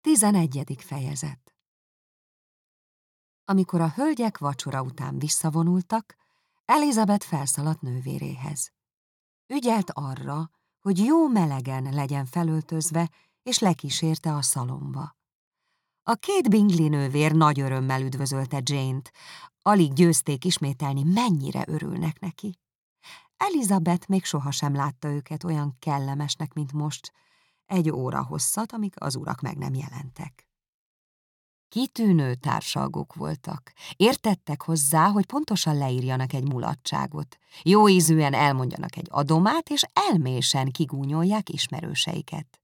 Tizenegyedik fejezet Amikor a hölgyek vacsora után visszavonultak, Elizabeth felszaladt nővéréhez. Ügyelt arra, hogy jó melegen legyen felöltözve, és lekísérte a szalomba. A két Bingley nővér nagy örömmel üdvözölte Jane-t, alig győzték ismételni, mennyire örülnek neki. Elizabeth még sohasem látta őket olyan kellemesnek, mint most, egy óra hosszat, amíg az urak meg nem jelentek. Kitűnő társalgók voltak. Értettek hozzá, hogy pontosan leírjanak egy mulatságot. Jó ízűen elmondjanak egy adomát, és elmésen kigúnyolják ismerőseiket.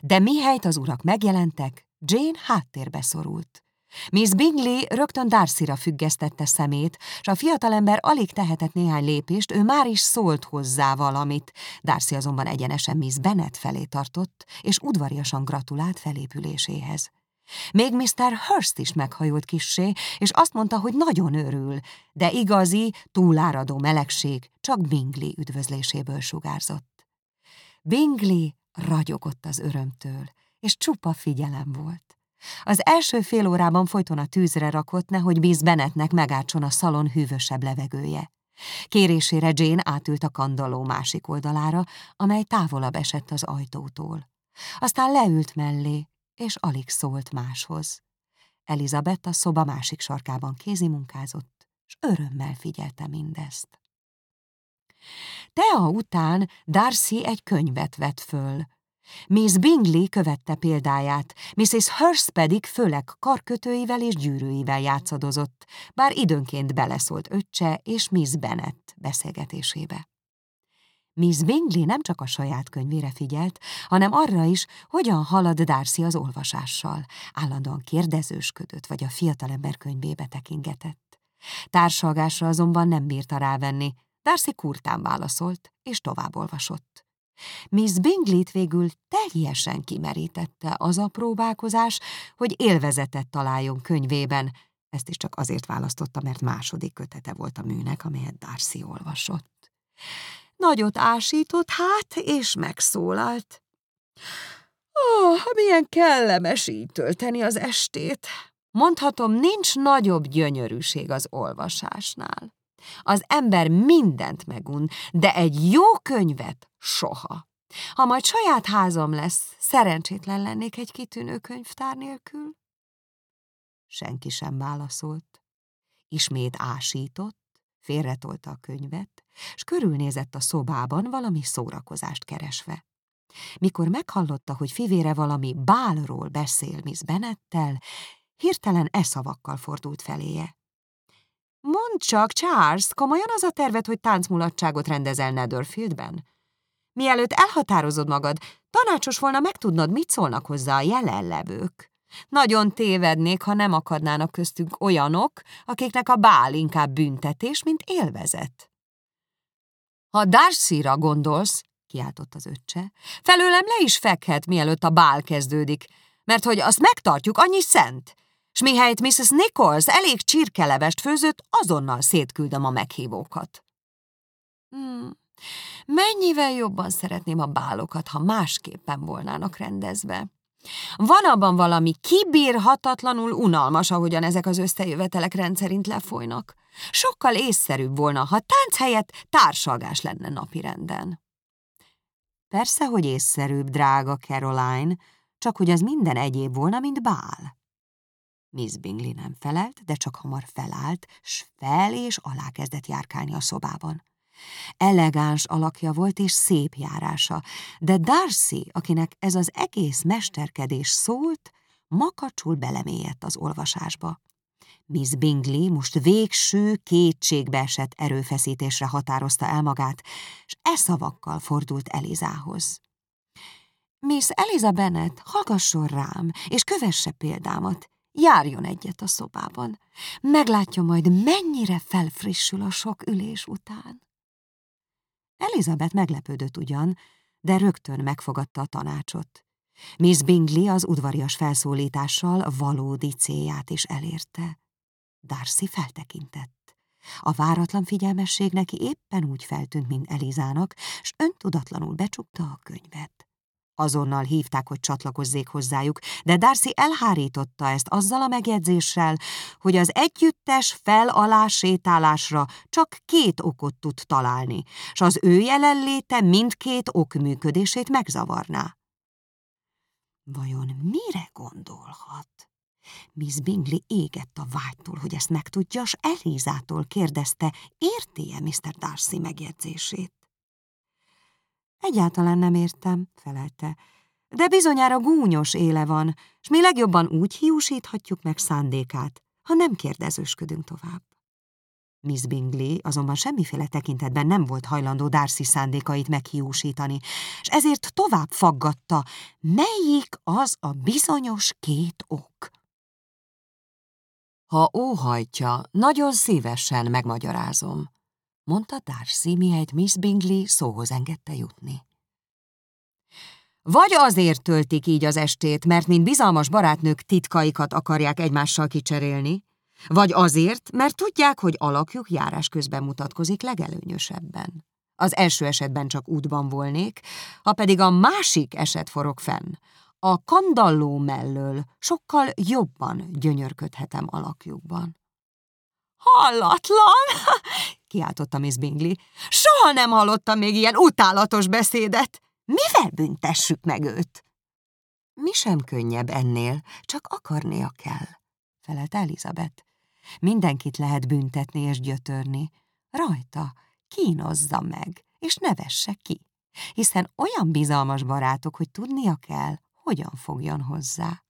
De mihelyt az urak megjelentek, Jane háttérbe szorult. Miss Bingley rögtön Darcyra függesztette szemét, és a fiatalember alig tehetett néhány lépést, ő már is szólt hozzá valamit. Darcy azonban egyenesen Miss Bennet felé tartott, és udvariasan gratulált felépüléséhez. Még Mr. Hurst is meghajolt kissé, és azt mondta, hogy nagyon örül, de igazi, túláradó melegség csak Bingley üdvözléséből sugárzott. Bingley ragyogott az örömtől, és csupa figyelem volt. Az első fél órában folyton a tűzre rakott, nehogy Miss Bennetnek megátson a szalon hűvösebb levegője. Kérésére Jane átült a kandalló másik oldalára, amely távolabb esett az ajtótól. Aztán leült mellé, és alig szólt máshoz. Elizabeth a szoba másik sarkában kézimunkázott, és örömmel figyelte mindezt. Tea után Darcy egy könyvet vett föl, Miss Bingley követte példáját, Mrs. Hurst pedig főleg karkötőivel és gyűrűivel játszadozott, bár időnként beleszólt öccse és Miss Bennet beszélgetésébe. Miss Bingley nem csak a saját könyvére figyelt, hanem arra is, hogyan halad Darcy az olvasással. Állandóan kérdezősködött, vagy a fiatalember könyvébe tekingetett. Társalgásra azonban nem bírta rávenni, Darcy kurtán válaszolt, és tovább olvasott. Miss Bingley-t végül teljesen kimerítette az a próbálkozás, hogy élvezetet találjon könyvében. Ezt is csak azért választotta, mert második kötete volt a műnek, amelyet Darcy olvasott. Nagyot ásított hát, és megszólalt. Ó, oh, milyen kellemes így tölteni az estét. Mondhatom, nincs nagyobb gyönyörűség az olvasásnál. Az ember mindent megun, de egy jó könyvet soha. Ha majd saját házam lesz, szerencsétlen lennék egy kitűnő könyvtár nélkül? Senki sem válaszolt. Ismét ásított, félretolta a könyvet, s körülnézett a szobában valami szórakozást keresve. Mikor meghallotta, hogy fivére valami bálról beszél Miss Bennettel, hirtelen e szavakkal fordult feléje. Mondd csak, Charles, komolyan az a terved, hogy táncmulatságot rendezel Netherfieldben? Mielőtt elhatározod magad, tanácsos volna megtudnod, mit szólnak hozzá a jelenlevők. Nagyon tévednék, ha nem akadnának köztünk olyanok, akiknek a bál inkább büntetés, mint élvezet. Ha Darcy-ra gondolsz, kiáltott az öccse, felőlem le is fekhet, mielőtt a bál kezdődik, mert hogy azt megtartjuk, annyi szent, s mihelyt Mrs. Nichols elég csirkelevest főzött, azonnal szétküldöm a meghívókat. Hmm. Mennyivel jobban szeretném a bálokat, ha másképpen volnának rendezve. Van abban valami kibírhatatlanul unalmas, ahogyan ezek az összejövetelek rendszerint lefolynak. Sokkal észszerűbb volna, ha tánc helyett társalgás lenne napirenden. Persze, hogy észszerűbb, drága Caroline, csak hogy az minden egyéb volna, mint bál. Miss Bingley nem felelt, de csak hamar felállt, s fel és alá kezdett járkálni a szobában. Elegáns alakja volt és szép járása, de Darcy, akinek ez az egész mesterkedés szólt, makacsul belemélyedt az olvasásba. Miss Bingley most végső, kétségbe esett erőfeszítésre határozta el magát, és e szavakkal fordult Elizához. Miss Eliza Bennet, hallgasson rám, és kövesse példámat. Járjon egyet a szobában. Meglátja majd, mennyire felfrissül a sok ülés után. Elizabeth meglepődött ugyan, de rögtön megfogadta a tanácsot. Miss Bingley az udvarias felszólítással valódi célját is elérte. Darcy feltekintett. A váratlan figyelmesség neki éppen úgy feltűnt, mint Elizának, s öntudatlanul becsukta a könyvet. Azonnal hívták, hogy csatlakozzék hozzájuk, de Darcy elhárította ezt azzal a megjegyzéssel, hogy az együttes fel-alá sétálásra csak két okot tud találni, s az ő jelenléte mindkét ok működését megzavarná. Vajon mire gondolhat? Miss Bingley égett a vágytól, hogy ezt megtudja, s Elizától kérdezte, érti-e Mr. Darcy megjegyzését. Egyáltalán nem értem, felelte, de bizonyára gúnyos éle van, s mi legjobban úgy hiúsíthatjuk meg szándékát, ha nem kérdezősködünk tovább. Miss Bingley azonban semmiféle tekintetben nem volt hajlandó Darcy szándékait meghiúsítani, és ezért tovább faggatta, melyik az a bizonyos két ok. Ha óhajtja, nagyon szívesen megmagyarázom, mondta Darcy, mihelyt Miss Bingley szóhoz engedte jutni. Vagy azért töltik így az estét, mert mint bizalmas barátnők titkaikat akarják egymással kicserélni, vagy azért, mert tudják, hogy alakjuk járás közben mutatkozik legelőnyösebben. Az első esetben csak útban volnék, ha pedig a másik eset forog fenn, a kandalló mellől sokkal jobban gyönyörködhetem alakjukban. Hallatlan! Kiáltotta Miss Bingley. Soha nem hallottam még ilyen utálatos beszédet. Mivel büntessük meg őt? Mi sem könnyebb ennél, csak akarnia kell, felelt Elizabeth. Mindenkit lehet büntetni és gyötörni. Rajta kínozza meg, és nevesse ki, hiszen olyan bizalmas barátok, hogy tudnia kell, hogyan fogjon hozzá.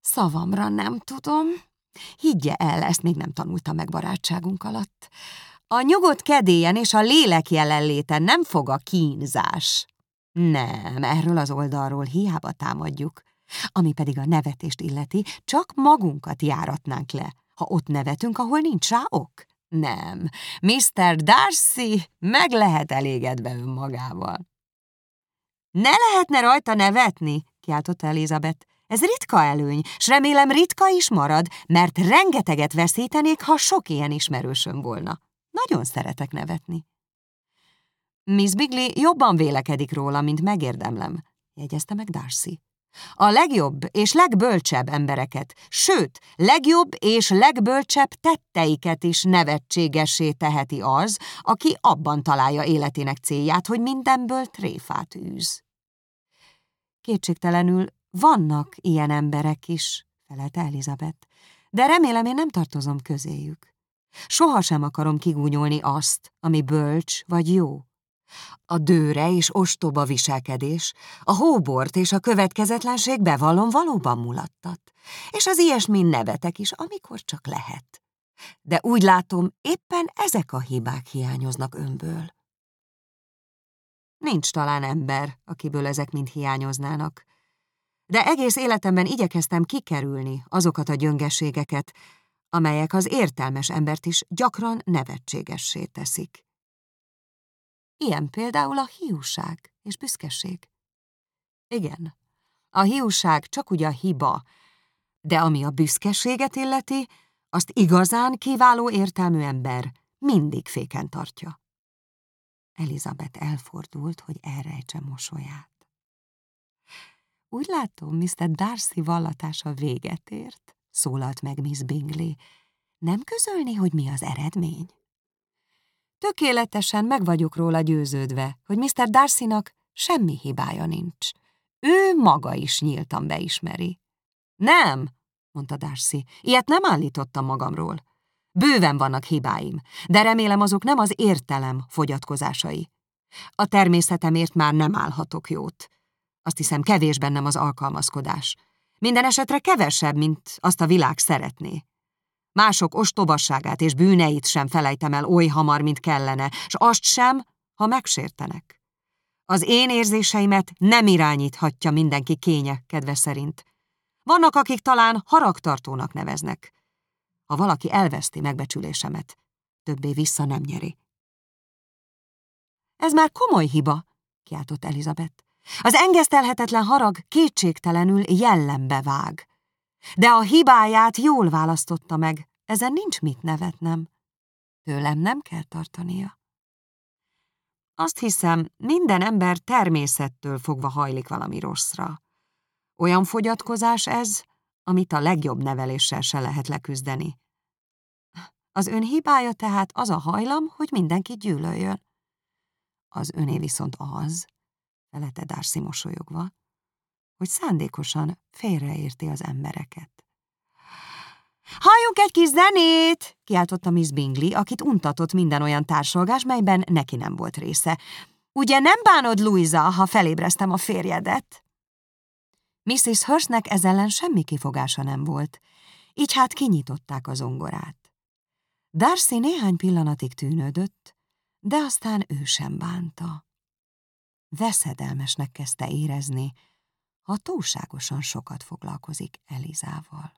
Szavamra nem tudom. Higgye el, ezt még nem tanulta meg barátságunk alatt. A nyugodt kedélyen és a lélek jelenléten nem fog a kínzás. Nem, erről az oldalról hiába támadjuk. Ami pedig a nevetést illeti, csak magunkat járatnánk le, ha ott nevetünk, ahol nincs rá ok. Nem, Mr. Darcy meg lehet elégedve önmagával. Ne lehetne rajta nevetni, kiáltotta Elizabeth. Ez ritka előny, s remélem ritka is marad, mert rengeteget veszítenék, ha sok ilyen ismerősöm volna. Nagyon szeretek nevetni. Miss Bigley jobban vélekedik róla, mint megérdemlem, jegyezte meg Darcy. A legjobb és legbölcsebb embereket, sőt, legjobb és legbölcsebb tetteiket is nevetségesé teheti az, aki abban találja életének célját, hogy mindenből tréfát űz. Kétségtelenül vannak ilyen emberek is, felelte Elizabeth, de remélem én nem tartozom közéjük. Soha sem akarom kigúnyolni azt, ami bölcs vagy jó. A dőre és ostoba viselkedés, a hóbort és a következetlenség bevallom valóban mulattat, és az ilyesmin nevetek is, amikor csak lehet. De úgy látom, éppen ezek a hibák hiányoznak önből. Nincs talán ember, akiből ezek mind hiányoznának, de egész életemben igyekeztem kikerülni azokat a gyöngeségeket, amelyek az értelmes embert is gyakran nevetségessé teszik. Ilyen például a hiúság és büszkeség. Igen, a hiúság csak ugye a hiba, de ami a büszkeséget illeti, azt igazán kiváló értelmű ember mindig féken tartja. Elizabeth elfordult, hogy elrejtse mosolyát. Úgy látom, Mr. Darcy vallatása véget ért, szólalt meg Miss Bingley. Nem közölni, hogy mi az eredmény? Tökéletesen meg vagyok róla győződve, hogy Mr. Darcynak semmi hibája nincs. Ő maga is nyíltan beismeri. Nem, mondta Darcy, ilyet nem állítottam magamról. Bőven vannak hibáim, de remélem azok nem az értelem fogyatkozásai. A természetemért már nem állhatok jót. Azt hiszem, kevés bennem az alkalmazkodás. Minden esetre kevesebb, mint azt a világ szeretné. Mások ostobasságát és bűneit sem felejtem el oly hamar, mint kellene, s azt sem, ha megsértenek. Az én érzéseimet nem irányíthatja mindenki kénye, kedve szerint. Vannak, akik talán haragtartónak neveznek. Ha valaki elveszti megbecsülésemet, többé vissza nem nyeri. Ez már komoly hiba, kiáltott Elizabeth. Az engesztelhetetlen harag kétségtelenül jellembe vág. De a hibáját jól választotta meg, ezen nincs mit nevetnem. Tőlem nem kell tartania. Azt hiszem, minden ember természettől fogva hajlik valami rosszra. Olyan fogyatkozás ez, amit a legjobb neveléssel se lehet leküzdeni. Az ön hibája tehát az a hajlam, hogy mindenki gyűlöljön. Az öné viszont az, felete Darcy mosolyogva, hogy szándékosan félreérti az embereket. Halljunk egy kis zenét! kiáltotta Miss Bingley, akit untatott minden olyan társolgás, melyben neki nem volt része. Ugye nem bánod, Louisa, ha felébreztem a férjedet? Mrs. Hurstnek ez ellen semmi kifogása nem volt, így hát kinyitották az ongorát. Darcy néhány pillanatig tűnődött, de aztán ő sem bánta. Veszedelmesnek kezdte érezni, ha túlságosan sokat foglalkozik Elizával.